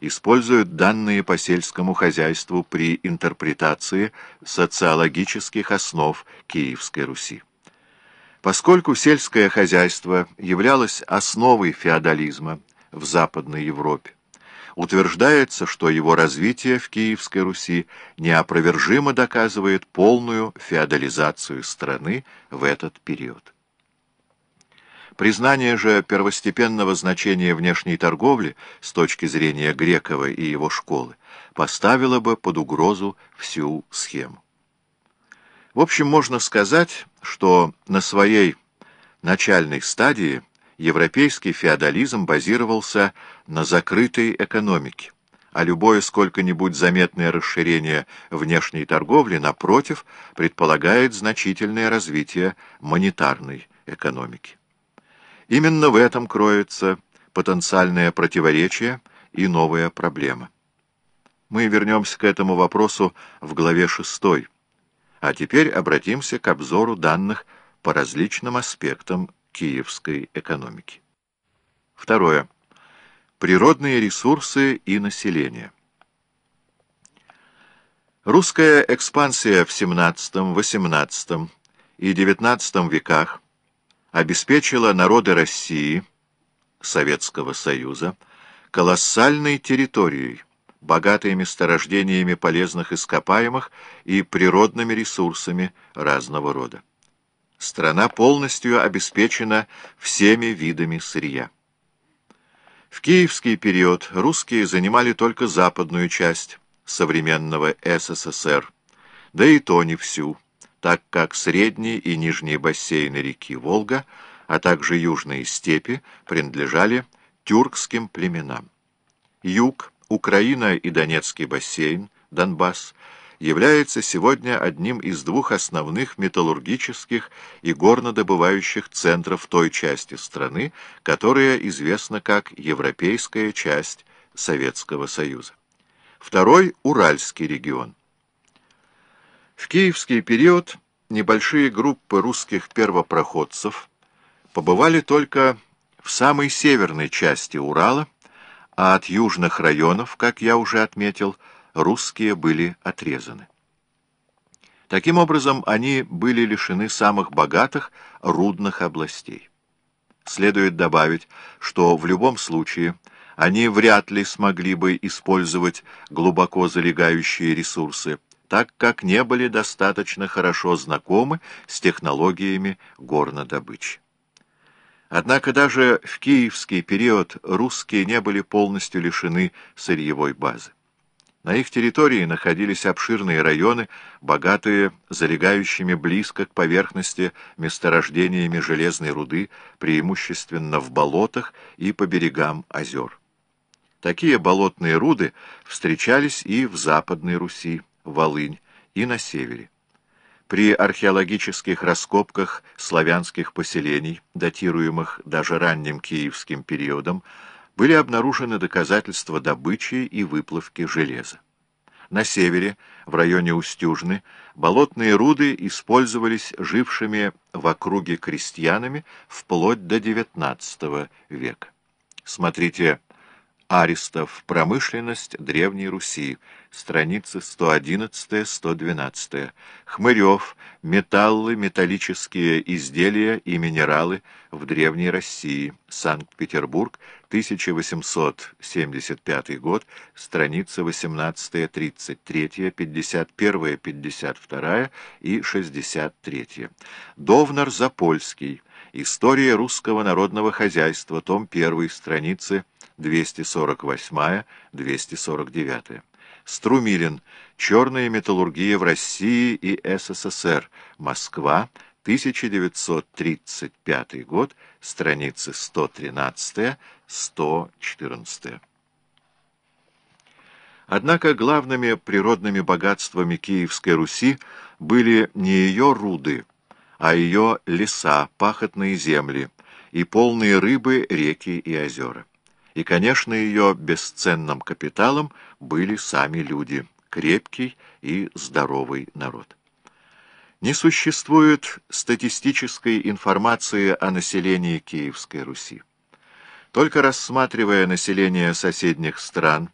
используют данные по сельскому хозяйству при интерпретации социологических основ Киевской Руси. Поскольку сельское хозяйство являлось основой феодализма в Западной Европе, утверждается, что его развитие в Киевской Руси неопровержимо доказывает полную феодализацию страны в этот период. Признание же первостепенного значения внешней торговли с точки зрения Грекова и его школы поставило бы под угрозу всю схему. В общем, можно сказать, что на своей начальной стадии европейский феодализм базировался на закрытой экономике, а любое сколько-нибудь заметное расширение внешней торговли, напротив, предполагает значительное развитие монетарной экономики. Именно в этом кроется потенциальное противоречие и новая проблема. Мы вернемся к этому вопросу в главе 6, а теперь обратимся к обзору данных по различным аспектам киевской экономики. Второе. Природные ресурсы и население. Русская экспансия в XVII, XVIII и XIX веках обеспечила народы России, Советского Союза, колоссальной территорией, богатой месторождениями полезных ископаемых и природными ресурсами разного рода. Страна полностью обеспечена всеми видами сырья. В киевский период русские занимали только западную часть современного СССР, да и то не всю так как средние и нижние бассейны реки Волга, а также южные степи принадлежали тюркским племенам. Юг, Украина и Донецкий бассейн, Донбасс, является сегодня одним из двух основных металлургических и горнодобывающих центров той части страны, которая известна как европейская часть Советского Союза. Второй – Уральский регион. В киевский период небольшие группы русских первопроходцев побывали только в самой северной части Урала, а от южных районов, как я уже отметил, русские были отрезаны. Таким образом, они были лишены самых богатых рудных областей. Следует добавить, что в любом случае они вряд ли смогли бы использовать глубоко залегающие ресурсы, так как не были достаточно хорошо знакомы с технологиями горнодобычи. Однако даже в киевский период русские не были полностью лишены сырьевой базы. На их территории находились обширные районы, богатые залегающими близко к поверхности месторождениями железной руды, преимущественно в болотах и по берегам озер. Такие болотные руды встречались и в Западной Руси. Волынь и на севере. При археологических раскопках славянских поселений, датируемых даже ранним киевским периодом, были обнаружены доказательства добычи и выплавки железа. На севере, в районе Устюжны, болотные руды использовались жившими в округе крестьянами вплоть до XIX века. Смотрите Аристов. Промышленность Древней Руси. Страницы 111-112. Хмырев. Металлы, металлические изделия и минералы в Древней России. Санкт-Петербург. 1875 год. Страница 18, 33, 51, 52 и 63. Довнар Запольский. История русского народного хозяйства. Том 1. Страницы 248-249. Струмилин. Черная металлургия в России и СССР. Москва. 1935 год. Страницы 113-114. Однако главными природными богатствами Киевской Руси были не ее руды, а ее леса, пахотные земли и полные рыбы реки и озера. И, конечно, ее бесценным капиталом были сами люди, крепкий и здоровый народ. Не существует статистической информации о населении Киевской Руси. Только рассматривая население соседних стран,